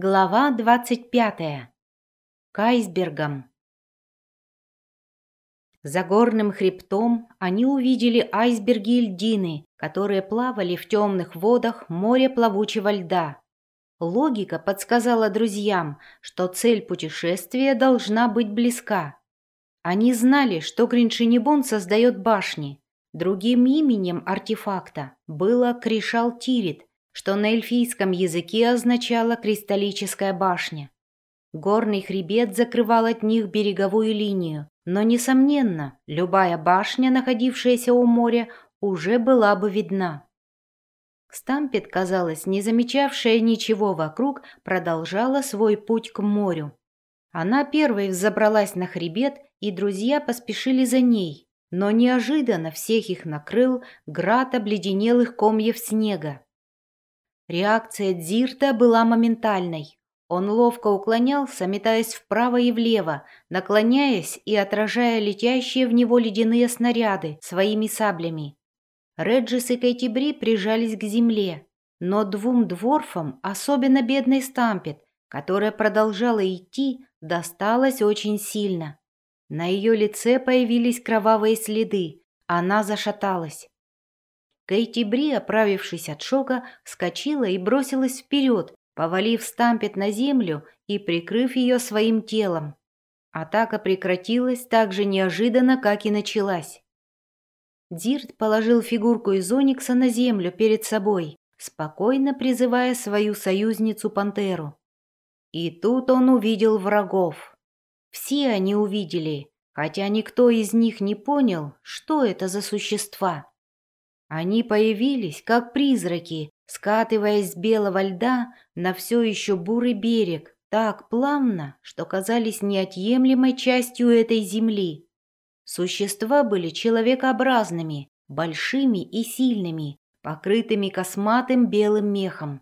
Глава двадцать пятая. К айсбергам. За горным хребтом они увидели айсберги и льдины, которые плавали в темных водах моря плавучего льда. Логика подсказала друзьям, что цель путешествия должна быть близка. Они знали, что Гриншинибон создает башни. Другим именем артефакта было Кришал Тирит, что на эльфийском языке означало «кристаллическая башня». Горный хребет закрывал от них береговую линию, но, несомненно, любая башня, находившаяся у моря, уже была бы видна. Стампет, казалось, не замечавшая ничего вокруг, продолжала свой путь к морю. Она первой взобралась на хребет, и друзья поспешили за ней, но неожиданно всех их накрыл град обледенелых комьев снега. Реакция Дзирта была моментальной. Он ловко уклонялся, метаясь вправо и влево, наклоняясь и отражая летящие в него ледяные снаряды своими саблями. Реджис и Кайтибри прижались к земле, но двум дворфам, особенно бедной Стампет, которая продолжала идти, досталось очень сильно. На ее лице появились кровавые следы, она зашаталась. Кейти Бри, оправившись от шока, вскочила и бросилась вперед, повалив Стампет на землю и прикрыв ее своим телом. Атака прекратилась так же неожиданно, как и началась. Дирт положил фигурку из Оникса на землю перед собой, спокойно призывая свою союзницу Пантеру. И тут он увидел врагов. Все они увидели, хотя никто из них не понял, что это за существа. Они появились, как призраки, скатываясь с белого льда на все еще бурый берег, так плавно, что казались неотъемлемой частью этой земли. Существа были человекообразными, большими и сильными, покрытыми косматым белым мехом.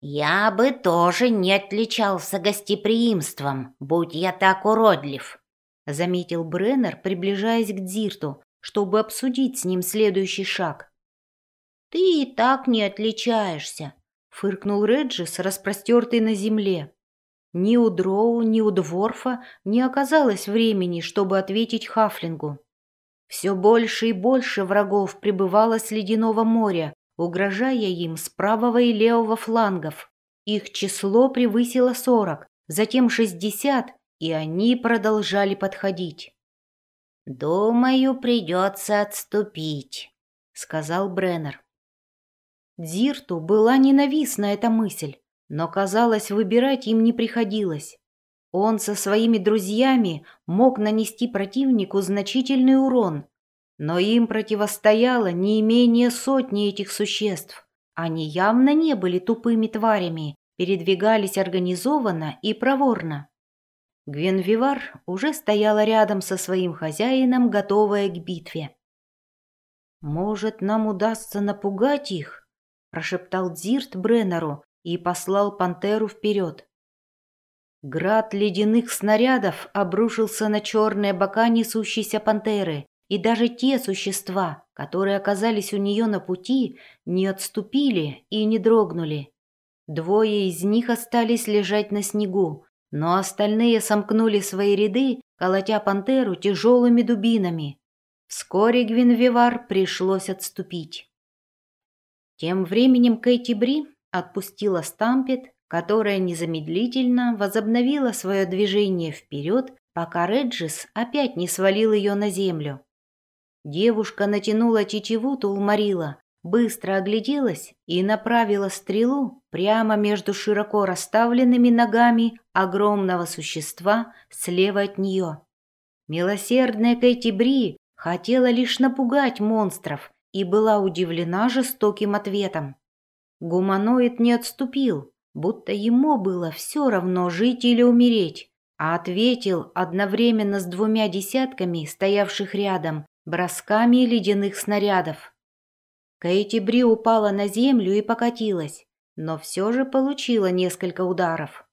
«Я бы тоже не отличался гостеприимством, будь я так уродлив», заметил Бреннер, приближаясь к Дзирту, чтобы обсудить с ним следующий шаг. «Ты и так не отличаешься», — фыркнул Реджис, распростертый на земле. Ни у Дроу, ни у Дворфа не оказалось времени, чтобы ответить Хафлингу. Все больше и больше врагов прибывало с Ледяного моря, угрожая им с правого и левого флангов. Их число превысило сорок, затем шестьдесят, и они продолжали подходить. «Думаю, придется отступить», — сказал Бреннер. Дзирту была ненавистна эта мысль, но, казалось, выбирать им не приходилось. Он со своими друзьями мог нанести противнику значительный урон, но им противостояло не менее сотни этих существ. Они явно не были тупыми тварями, передвигались организованно и проворно. Гвенвивар уже стояла рядом со своим хозяином, готовая к битве. «Может, нам удастся напугать их?» – прошептал Дзирт Бреннеру и послал пантеру вперед. Град ледяных снарядов обрушился на черные бока несущейся пантеры, и даже те существа, которые оказались у нее на пути, не отступили и не дрогнули. Двое из них остались лежать на снегу, но остальные сомкнули свои ряды, колотя пантеру тяжелыми дубинами. Вскоре Гвинвивар пришлось отступить. Тем временем Кэти Бри отпустила Стампет, которая незамедлительно возобновила свое движение вперед, пока Реджис опять не свалил ее на землю. Девушка натянула тетиву Тулмарила, быстро огляделась и направила стрелу прямо между широко расставленными ногами огромного существа слева от нее. Милосердная Кэти Бри хотела лишь напугать монстров и была удивлена жестоким ответом. Гуманоид не отступил, будто ему было все равно жить или умереть, а ответил одновременно с двумя десятками, стоявших рядом, бросками ледяных снарядов. Кэти Бри упала на землю и покатилась, но все же получила несколько ударов.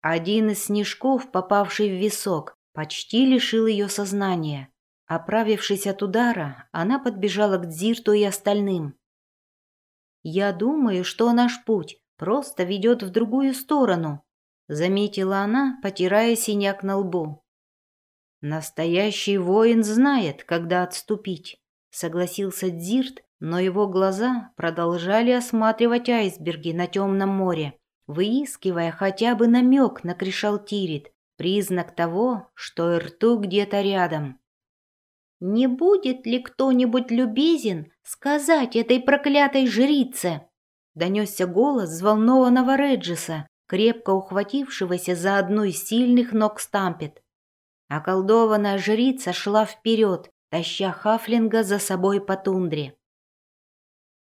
Один из снежков, попавший в висок, почти лишил ее сознания. Оправившись от удара, она подбежала к Дзирту и остальным. «Я думаю, что наш путь просто ведет в другую сторону, заметила она, потирая синяк на лбу. Настоящий воин знает, когда отступить, согласился Дзирт, но его глаза продолжали осматривать айсберги на темном море, выискивая хотя бы намек на Кришалтирит, признак того, что Эрту где-то рядом. «Не будет ли кто-нибудь любезен сказать этой проклятой жрице?» Донесся голос взволнованного Реджиса, крепко ухватившегося за одну из сильных ног Стампет. Околдованная жрица шла вперед, таща Хафлинга за собой по тундре.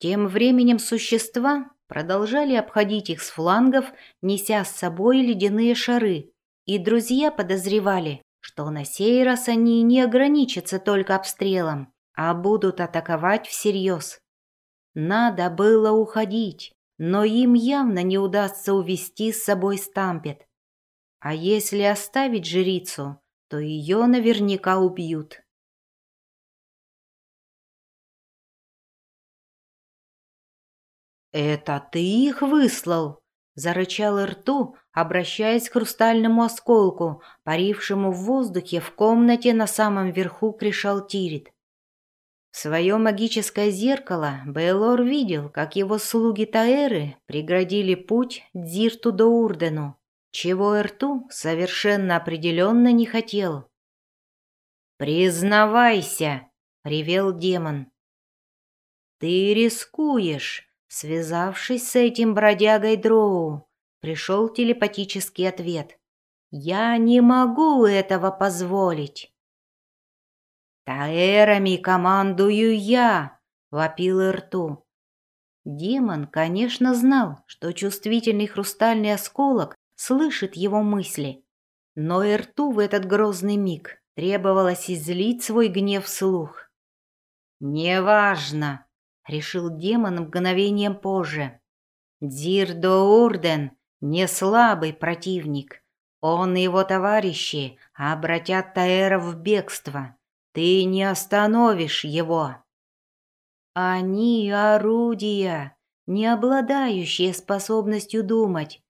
Тем временем существа продолжали обходить их с флангов, неся с собой ледяные шары, и друзья подозревали, что на сей раз они не ограничатся только обстрелом, а будут атаковать всерьез. Надо было уходить, но им явно не удастся увести с собой Стампет. А если оставить жрицу, то ее наверняка убьют. «Это ты их выслал?» — зарычал рту, обращаясь к хрустальному осколку, парившему в воздухе в комнате на самом верху Кришалтирит. В свое магическое зеркало Бейлор видел, как его слуги Таэры преградили путь Дзирту до Урдену, чего Эрту совершенно определенно не хотел. «Признавайся!» — ревел демон. «Ты рискуешь!» Связавшись с этим бродягой Дроу, пришел телепатический ответ. «Я не могу этого позволить». «Таэрами командую я!» — вопил рту. Демон, конечно, знал, что чувствительный хрустальный осколок слышит его мысли, но рту в этот грозный миг требовалось излить свой гнев вслух. «Неважно!» — решил демон мгновением позже. Дирдо Урден не слабый противник. Он и его товарищи обратят Таэра в бегство. Ты не остановишь его. Они орудия, не обладающие способностью думать.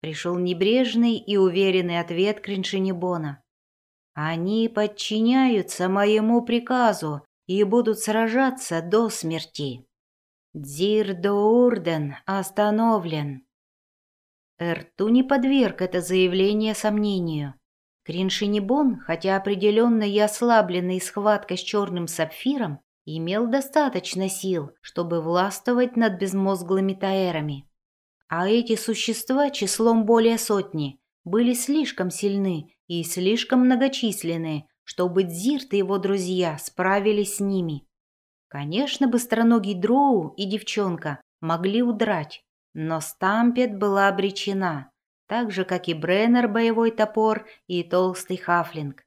Пришел небрежный и уверенный ответ Криншинибона. Они подчиняются моему приказу и будут сражаться до смерти. Дзирдоурден остановлен. Эрту не подверг это заявление сомнению. Криншинибон, хотя определенно и ослабленный схваткой с черным сапфиром, имел достаточно сил, чтобы властвовать над безмозглыми таэрами. А эти существа числом более сотни были слишком сильны и слишком многочисленны, чтобы Дзирт и его друзья справились с ними. Конечно, быстроногий Дроу и девчонка могли удрать, но Стампет была обречена, так же, как и Бреннер боевой топор и толстый хафлинг.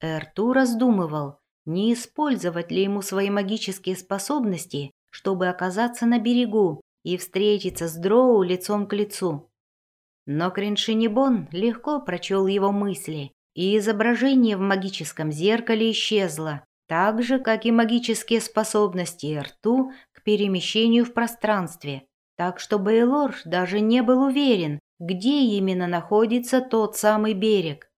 Эрту раздумывал, не использовать ли ему свои магические способности, чтобы оказаться на берегу и встретиться с Дроу лицом к лицу. Но Криншинибон легко прочел его мысли и изображение в магическом зеркале исчезло, так же, как и магические способности рту к перемещению в пространстве. Так что Бейлор даже не был уверен, где именно находится тот самый берег.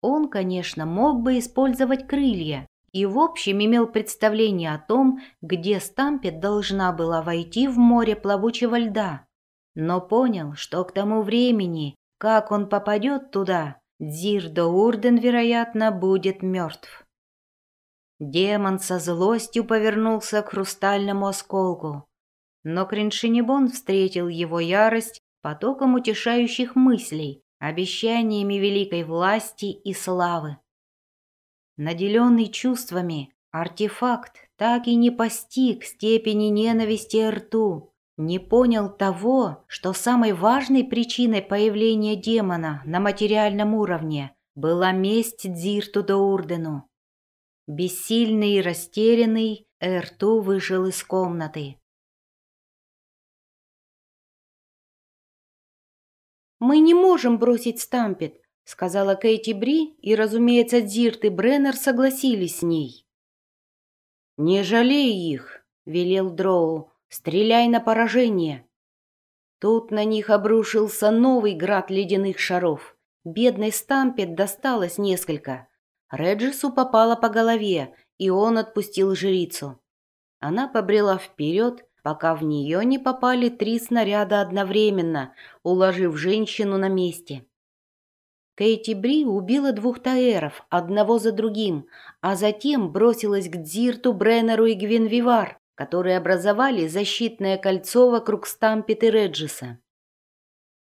Он, конечно, мог бы использовать крылья и в общем имел представление о том, где Стампет должна была войти в море плавучего льда, но понял, что к тому времени, как он попадет туда, Дзирдо Урден, вероятно, будет мертв. Демон со злостью повернулся к хрустальному осколку, но Криншинибон встретил его ярость потоком утешающих мыслей, обещаниями великой власти и славы. Наделенный чувствами, артефакт так и не постиг степени ненависти рту, не понял того, что самой важной причиной появления демона на материальном уровне была месть Дзирту Доурдену. Бессильный и растерянный, Эрту вышел из комнаты. «Мы не можем бросить Стампет», — сказала Кейти Бри, и, разумеется, Дзирт и Бреннер согласились с ней. «Не жалей их», — велел Дроу. Стреляй на поражение!» Тут на них обрушился новый град ледяных шаров. Бедной Стампет досталось несколько. Реджису попало по голове, и он отпустил жрицу. Она побрела вперед, пока в нее не попали три снаряда одновременно, уложив женщину на месте. Кейти Бри убила двух таэров, одного за другим, а затем бросилась к Дзирту, Бреннеру и Гвинвивар, которые образовали защитное кольцо вокруг Стампет и Реджиса.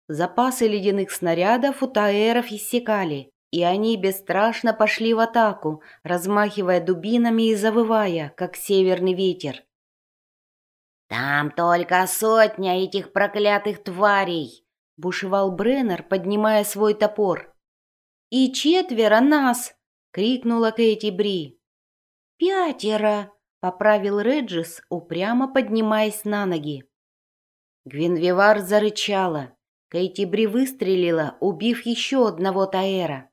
Запасы ледяных снарядов у таэров иссякали, и они бесстрашно пошли в атаку, размахивая дубинами и завывая, как северный ветер. «Там только сотня этих проклятых тварей!» — бушевал Бреннер, поднимая свой топор. «И четверо нас!» — крикнула Кэти Бри. «Пятеро!» — поправил Реджис, упрямо поднимаясь на ноги. Гвинвивар зарычала. Кэти Бри выстрелила, убив еще одного Таэра.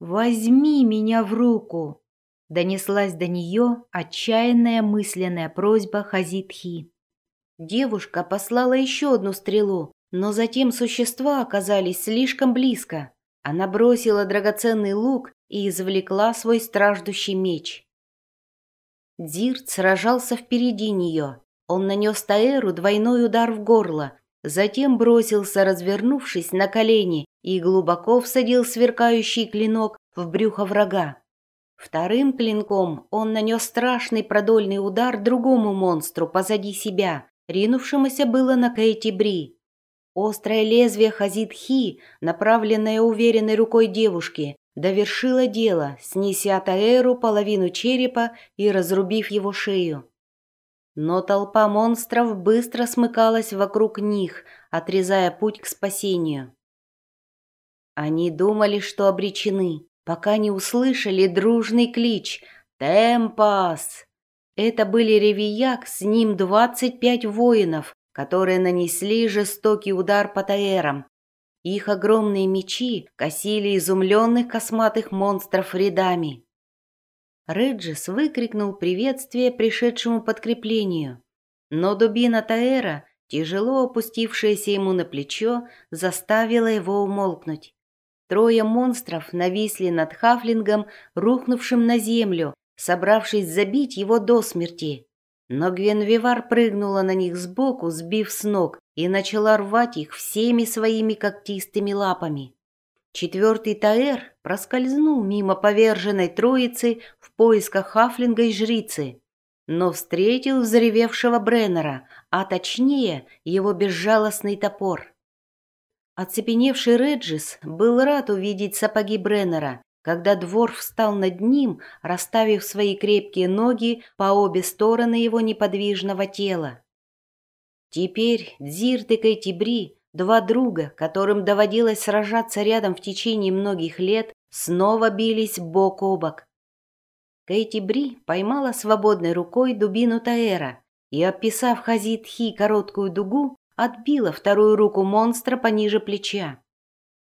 «Возьми меня в руку!» Донеслась до нее отчаянная мысленная просьба Хазитхи. Девушка послала еще одну стрелу, но затем существа оказались слишком близко. Она бросила драгоценный лук и извлекла свой страждущий меч. Дзирт сражался впереди нее. Он нанес Таэру двойной удар в горло, затем бросился, развернувшись на колени, и глубоко всадил сверкающий клинок в брюхо врага. Вторым клинком он нанес страшный продольный удар другому монстру позади себя, ринувшемуся было на Бри. Острое лезвие Хазид-Хи, направленное уверенной рукой девушки, довершило дело, снеся Таэру половину черепа и разрубив его шею. Но толпа монстров быстро смыкалась вокруг них, отрезая путь к спасению. Они думали, что обречены, пока не услышали дружный клич «Темпас!». Это были Ревияк, с ним двадцать пять воинов, которые нанесли жестокий удар по таэрам. Их огромные мечи косили изумленных косматых монстров рядами. Реджис выкрикнул приветствие пришедшему подкреплению, но дубина Таэра, тяжело опустившаяся ему на плечо, заставила его умолкнуть. Трое монстров нависли над Хафлингом, рухнувшим на землю, собравшись забить его до смерти. Но Гвенвивар прыгнула на них сбоку, сбив с ног, и начала рвать их всеми своими когтистыми лапами. Четвертый Таэр проскользнул мимо поверженной троицы в поисках Хафлинга и жрицы, но встретил взревевшего Бреннера, а точнее его безжалостный топор. Оцепеневший Реджис был рад увидеть сапоги Бреннера, когда двор встал над ним, расставив свои крепкие ноги по обе стороны его неподвижного тела. Теперь Дзирт и Кайтибри, два друга, которым доводилось сражаться рядом в течение многих лет, снова бились бок о бок. Кейти поймала свободной рукой дубину Таэра и, описав Хазит-Хи короткую дугу, отбила вторую руку монстра пониже плеча.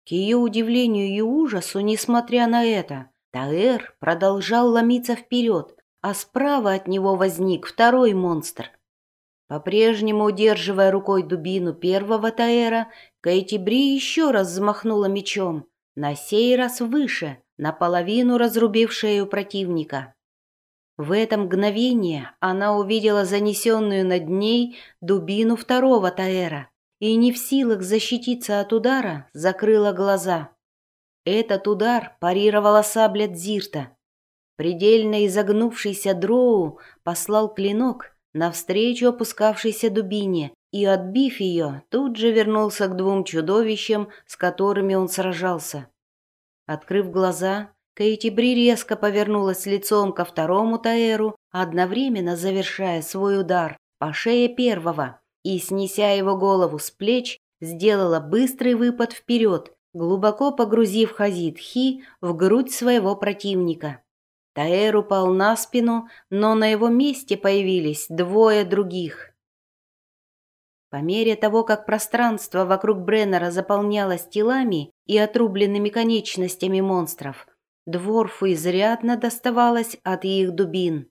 К ее удивлению и ужасу, несмотря на это, Таэр продолжал ломиться вперед, а справа от него возник второй монстр. По-прежнему удерживая рукой дубину первого Таэра, Кэти Бри еще раз взмахнула мечом, на сей раз выше, наполовину разрубив шею противника. В это мгновение она увидела занесенную над ней дубину второго Таэра и, не в силах защититься от удара, закрыла глаза. Этот удар парировала сабля Дзирта. Предельно изогнувшийся дроу послал клинок навстречу опускавшейся дубине и, отбив ее, тут же вернулся к двум чудовищам, с которыми он сражался. Открыв глаза, Кейти Бри резко повернулась лицом ко второму Таэру, одновременно завершая свой удар по шее первого и, снеся его голову с плеч, сделала быстрый выпад вперед, глубоко погрузив Хазид Хи в грудь своего противника. Таэр упал на спину, но на его месте появились двое других. По мере того, как пространство вокруг Бреннера заполнялось телами и отрубленными конечностями монстров, Дворфу изрядно доставалось от их дубин.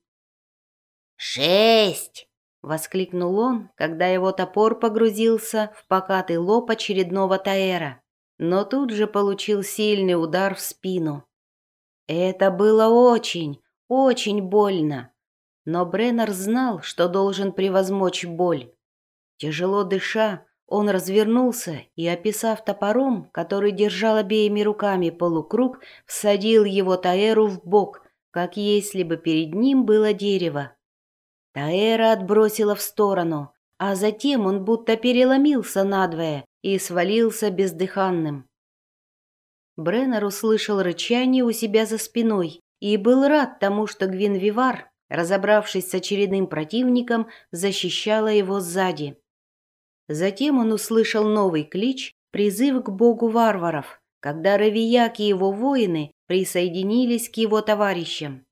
«Шесть!» — воскликнул он, когда его топор погрузился в покатый лоб очередного Таэра, но тут же получил сильный удар в спину. Это было очень, очень больно, но Бреннер знал, что должен превозмочь боль. Тяжело дыша, он развернулся и, описав топором, который держал обеими руками полукруг, всадил его Таэру в бок, как если бы перед ним было дерево. Таэра отбросила в сторону, а затем он будто переломился надвое и свалился бездыханным. Бреннер услышал рычание у себя за спиной и был рад тому, что Гвинвивар, разобравшись с очередным противником, защищала его сзади. Затем он услышал новый клич, призыв к богу варваров, когда Равияк и его воины присоединились к его товарищам.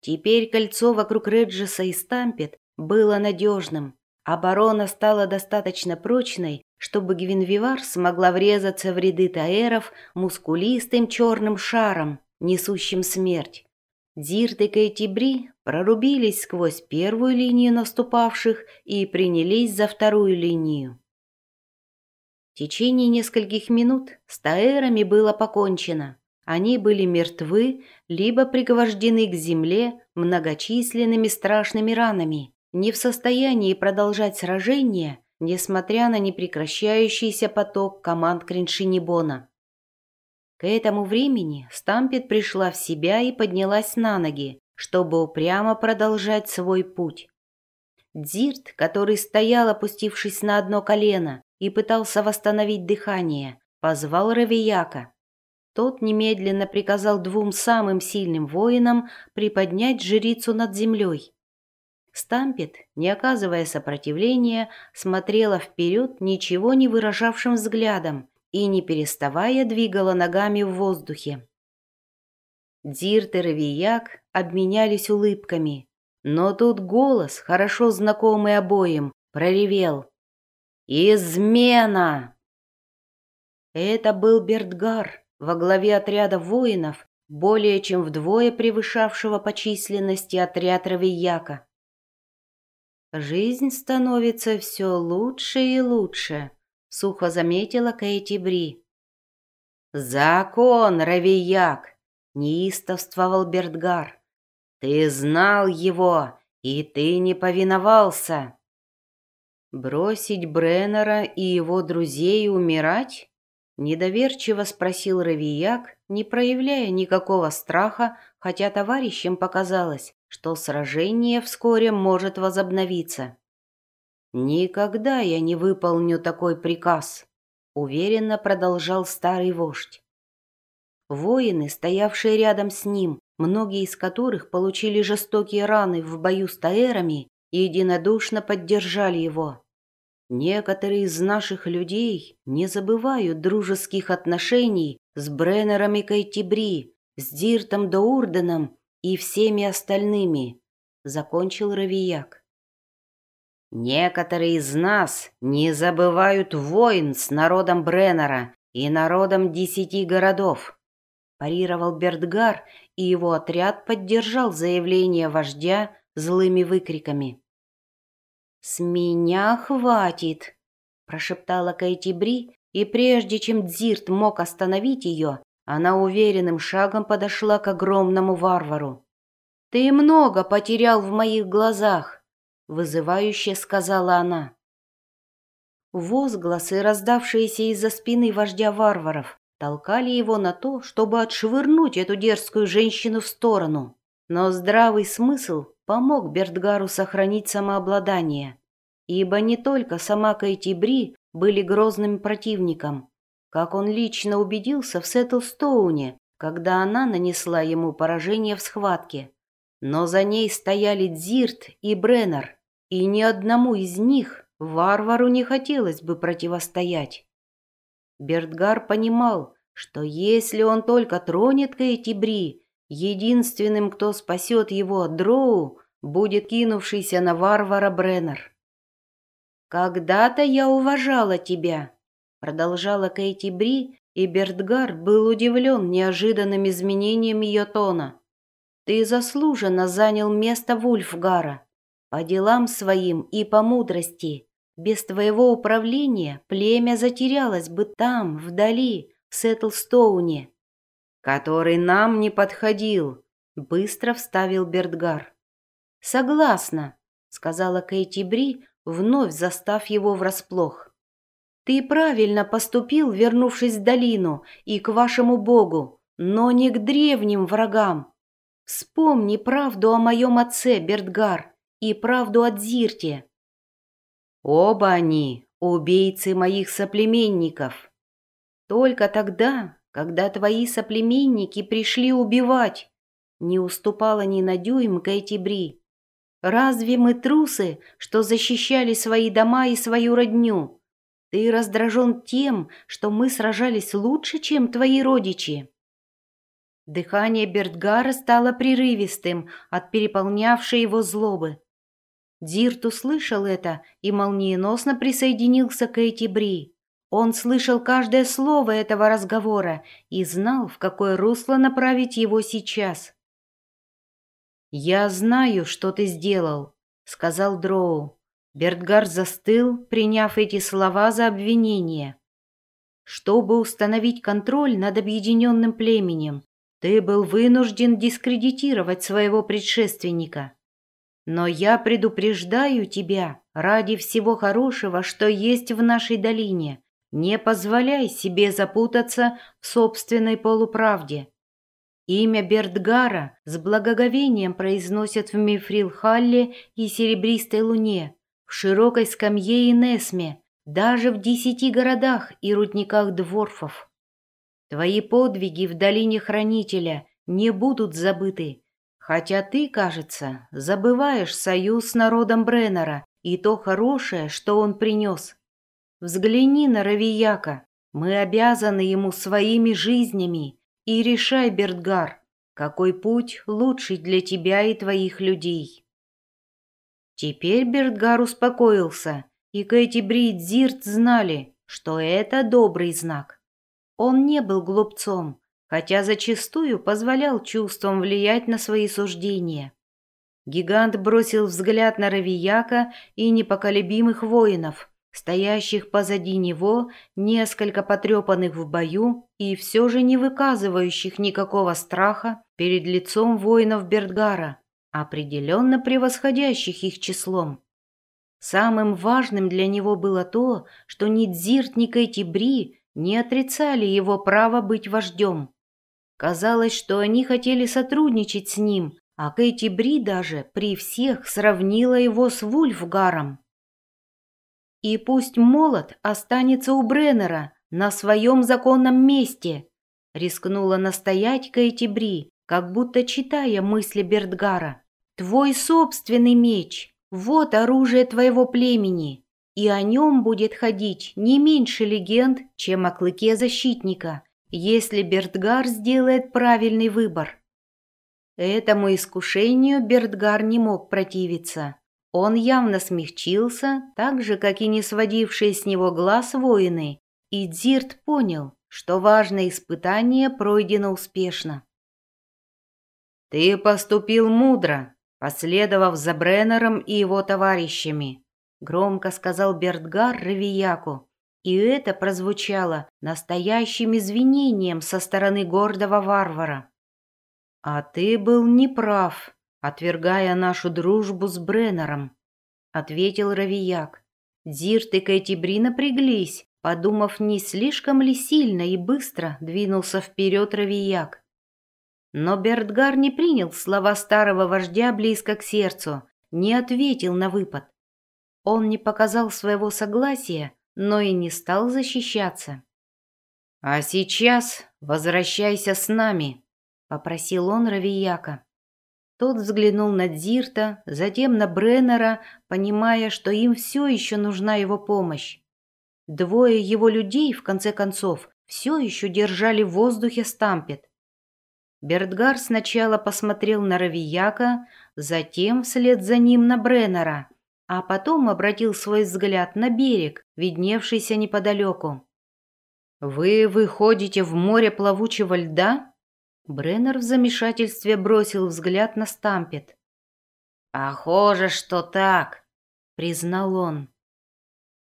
Теперь кольцо вокруг Реджеса и Стампет было надежным. Оборона стала достаточно прочной, чтобы Гвинвивар смогла врезаться в ряды таэров мускулистым черным шаром, несущим смерть. Дирт и Кейтибри прорубились сквозь первую линию наступавших и принялись за вторую линию. В течение нескольких минут с таэрами было покончено. Они были мертвы, либо пригвождены к земле многочисленными страшными ранами, не в состоянии продолжать сражение, несмотря на непрекращающийся поток команд Криншинибона. К этому времени Стампет пришла в себя и поднялась на ноги, чтобы упрямо продолжать свой путь. Дзирт, который стоял, опустившись на одно колено, и пытался восстановить дыхание, позвал Равияка. Тот немедленно приказал двум самым сильным воинам приподнять жрицу над землей. Стампет, не оказывая сопротивления, смотрела вперед ничего не выражавшим взглядом и, не переставая, двигала ногами в воздухе. Дирт и Равияк обменялись улыбками, но тут голос, хорошо знакомый обоим, проревел. «Измена!» Это был Бертгар во главе отряда воинов, более чем вдвое превышавшего по численности отряд Равияка. «Жизнь становится все лучше и лучше», сухо заметила Кейти Бри. «Закон, Равияк!» — неистовствовал Бертгар. «Ты знал его, и ты не повиновался!» «Бросить Бреннера и его друзей умирать?» — недоверчиво спросил Равияк, не проявляя никакого страха, хотя товарищам показалось, что сражение вскоре может возобновиться. «Никогда я не выполню такой приказ», — уверенно продолжал старый вождь. Воины, стоявшие рядом с ним, многие из которых получили жестокие раны в бою с таэрами, единодушно поддержали его. Некоторые из наших людей не забывают дружеских отношений с Бреннером и Кайтибри, с Диртом Доурденом и всеми остальными, — закончил Равияк. Некоторые из нас не забывают войн с народом Бреннера и народом десяти городов. Парировал Бертгар, и его отряд поддержал заявление вождя злыми выкриками. «С меня хватит!» – прошептала Кэти Бри, и прежде чем Дзирт мог остановить ее, она уверенным шагом подошла к огромному варвару. «Ты много потерял в моих глазах вызывающе сказала она. Возгласы, раздавшиеся из-за спины вождя варваров, толкали его на то, чтобы отшвырнуть эту дерзкую женщину в сторону. Но здравый смысл помог Бертгару сохранить самообладание, ибо не только сама Кайтибри были грозным противником, как он лично убедился в Сеттлстоуне, когда она нанесла ему поражение в схватке. Но за ней стояли Дзирт и Бреннер, и ни одному из них варвару не хотелось бы противостоять. Бертгар понимал, что если он только тронет Кейтибри, единственным, кто спасет его от дроу, будет кинувшийся на варвара Бреннер. «Когда-то я уважала тебя», — продолжала Кейти Бри, и Бертгар был удивлен неожиданным изменением ее тона. «Ты заслуженно занял место Вульфгара. по делам своим и по мудрости. Без твоего управления племя затерялось бы там, вдали, в Сеттлстоуне, который нам не подходил, быстро вставил Бертгар. Согласна, сказала Кейти Бри, вновь застав его врасплох. Ты правильно поступил, вернувшись в долину и к вашему богу, но не к древним врагам. Вспомни правду о моем отце, Бертгар, и правду о Дзирте. Оба они убийцы моих соплеменников. Только тогда, когда твои соплеменники пришли убивать, не уступала ни на дюйм Кэти. Разве мы трусы, что защищали свои дома и свою родню? Ты раздражен тем, что мы сражались лучше, чем твои родичи. Дыхание Бертгара стало прерывистым от переполнявшей его злобы. Дирт услышал это и молниеносно присоединился к Эйти Бри. Он слышал каждое слово этого разговора и знал, в какое русло направить его сейчас. «Я знаю, что ты сделал», — сказал Дроу. Бертгар застыл, приняв эти слова за обвинение. «Чтобы установить контроль над объединенным племенем, ты был вынужден дискредитировать своего предшественника. Но я предупреждаю тебя ради всего хорошего, что есть в нашей долине. Не позволяй себе запутаться в собственной полуправде. Имя Бертгара с благоговением произносят в Мифрилхалле и Серебристой Луне, в широкой скамье и Несме, даже в десяти городах и рудниках дворфов. Твои подвиги в долине Хранителя не будут забыты, хотя ты, кажется, забываешь союз с народом Бреннера и то хорошее, что он принес. Взгляни на Равияка, мы обязаны ему своими жизнями, и решай, Бертгар, какой путь лучший для тебя и твоих людей. Теперь Бертгар успокоился, и Кэти Брит Зирт знали, что это добрый знак. Он не был глупцом, хотя зачастую позволял чувствам влиять на свои суждения. Гигант бросил взгляд на Равияка и непоколебимых воинов, стоящих позади него, несколько потрепанных в бою и все же не выказывающих никакого страха перед лицом воинов Бертгара, определенно превосходящих их числом. Самым важным для него было то, что ни Дзирт, ни Кэти Бри не отрицали его право быть вождем. Казалось, что они хотели сотрудничать с ним, а Кэти даже при всех сравнила его с Вульфгаром. И пусть молот останется у Бреннера на своем законном месте, рискнула настоять Кэти как будто читая мысли Бертгара. Твой собственный меч, вот оружие твоего племени и о нем будет ходить не меньше легенд, чем о клыке защитника, если Бертгар сделает правильный выбор. Этому искушению Бертгар не мог противиться. Он явно смягчился, так же, как и не сводившие с него глаз воины, и Дзирт понял, что важное испытание пройдено успешно. «Ты поступил мудро, последовав за Бреннером и его товарищами», громко сказал Бертгар Равияку, и это прозвучало настоящим извинением со стороны гордого варвара. «А ты был неправ, отвергая нашу дружбу с Бреннером», — ответил Равияк. Дзирт и Кэти напряглись, подумав, не слишком ли сильно и быстро двинулся вперед Равияк. Но Бертгар не принял слова старого вождя близко к сердцу, не ответил на выпад. Он не показал своего согласия, но и не стал защищаться. «А сейчас возвращайся с нами», — попросил он Равияка. Тот взглянул на Дзирта, затем на Бреннера, понимая, что им все еще нужна его помощь. Двое его людей, в конце концов, все еще держали в воздухе стампет. Бертгар сначала посмотрел на Равияка, затем вслед за ним на Бреннера, а потом обратил свой взгляд на берег, видневшийся неподалеку. «Вы выходите в море плавучего льда?» Бреннер в замешательстве бросил взгляд на Стампет. «Похоже, что так», — признал он.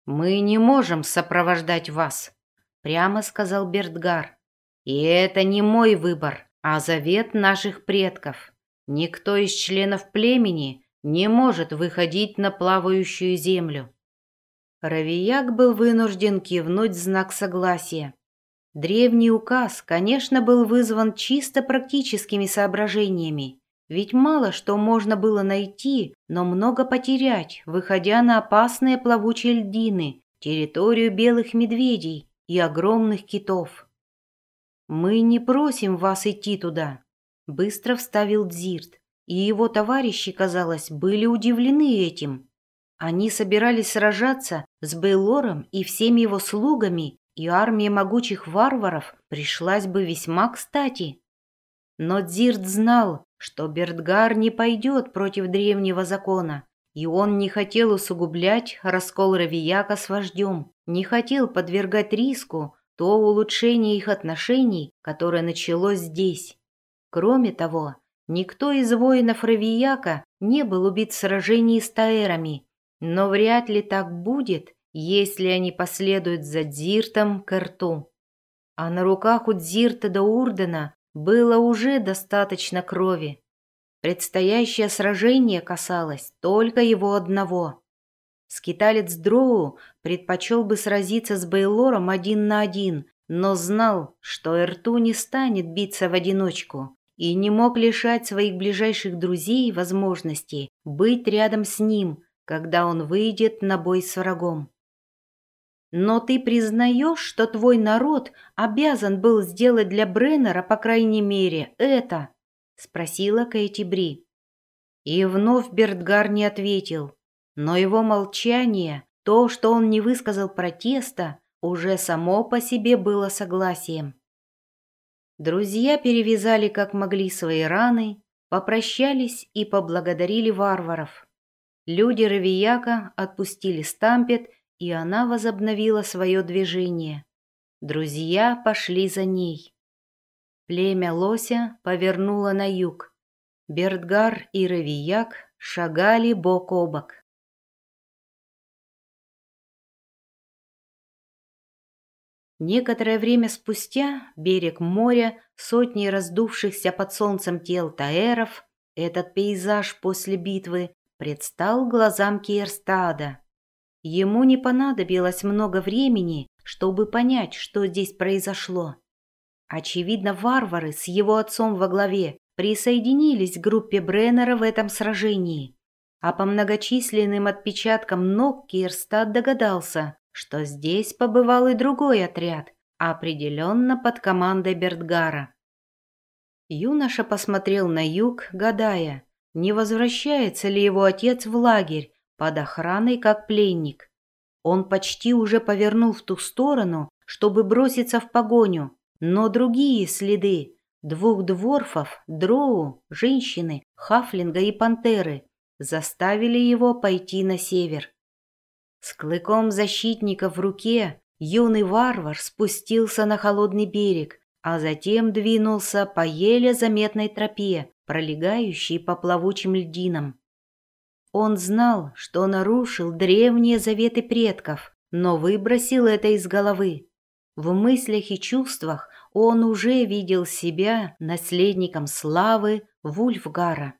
«Мы не можем сопровождать вас», — прямо сказал Бертгар. «И это не мой выбор, а завет наших предков. Никто из членов племени не может выходить на плавающую землю». Равияк был вынужден кивнуть в знак согласия. Древний указ, конечно, был вызван чисто практическими соображениями, ведь мало что можно было найти, но много потерять, выходя на опасные плавучие льдины, территорию белых медведей и огромных китов. «Мы не просим вас идти туда», — быстро вставил Дзирт, и его товарищи, казалось, были удивлены этим. Они собирались сражаться с Бейлором и всеми его слугами, и армия могучих варваров пришлась бы весьма кстати. Но Дзирт знал, что Бертгар не пойдет против древнего закона, и он не хотел усугублять раскол Равияка с вождем, не хотел подвергать риску то улучшение их отношений, которое началось здесь. Кроме того, никто из воинов Равияка не был убит в сражении с таэрами, но вряд ли так будет, если они последуют за Дзиртом к рту. А на руках у Дзирта до Урдена было уже достаточно крови. Предстоящее сражение касалось только его одного. Скиталец Дроу предпочел бы сразиться с Бейлором один на один, но знал, что Эрту не станет биться в одиночку и не мог лишать своих ближайших друзей возможности быть рядом с ним – когда он выйдет на бой с врагом. Но ты признаешь, что твой народ обязан был сделать для Бреннера, по крайней мере, это? Спросила Кэти Бри. И вновь Бертгар не ответил, но его молчание, то, что он не высказал протеста, уже само по себе было согласием. Друзья перевязали как могли свои раны, попрощались и поблагодарили варваров. Люди Равияка отпустили Стампет, и она возобновила свое движение. Друзья пошли за ней. Племя Лося повернуло на юг. Бертгар и Равияк шагали бок о бок. Некоторое время спустя берег моря, сотни раздувшихся под солнцем тел таэров, этот пейзаж после битвы предстал глазам Кирстада. Ему не понадобилось много времени, чтобы понять, что здесь произошло. Очевидно, варвары с его отцом во главе присоединились к группе Бреннера в этом сражении. А по многочисленным отпечаткам ног Кирстад догадался, что здесь побывал и другой отряд, определенно под командой Бертгара. Юноша посмотрел на юг, гадая, не возвращается ли его отец в лагерь под охраной как пленник. Он почти уже повернул в ту сторону, чтобы броситься в погоню, но другие следы двух дворфов, дроу, женщины, хафлинга и пантеры заставили его пойти на север. С клыком защитника в руке юный варвар спустился на холодный берег, а затем двинулся по еле заметной тропе, пролегающей по плавучим льдинам. Он знал, что нарушил древние заветы предков, но выбросил это из головы. В мыслях и чувствах он уже видел себя наследником славы Вульфгара.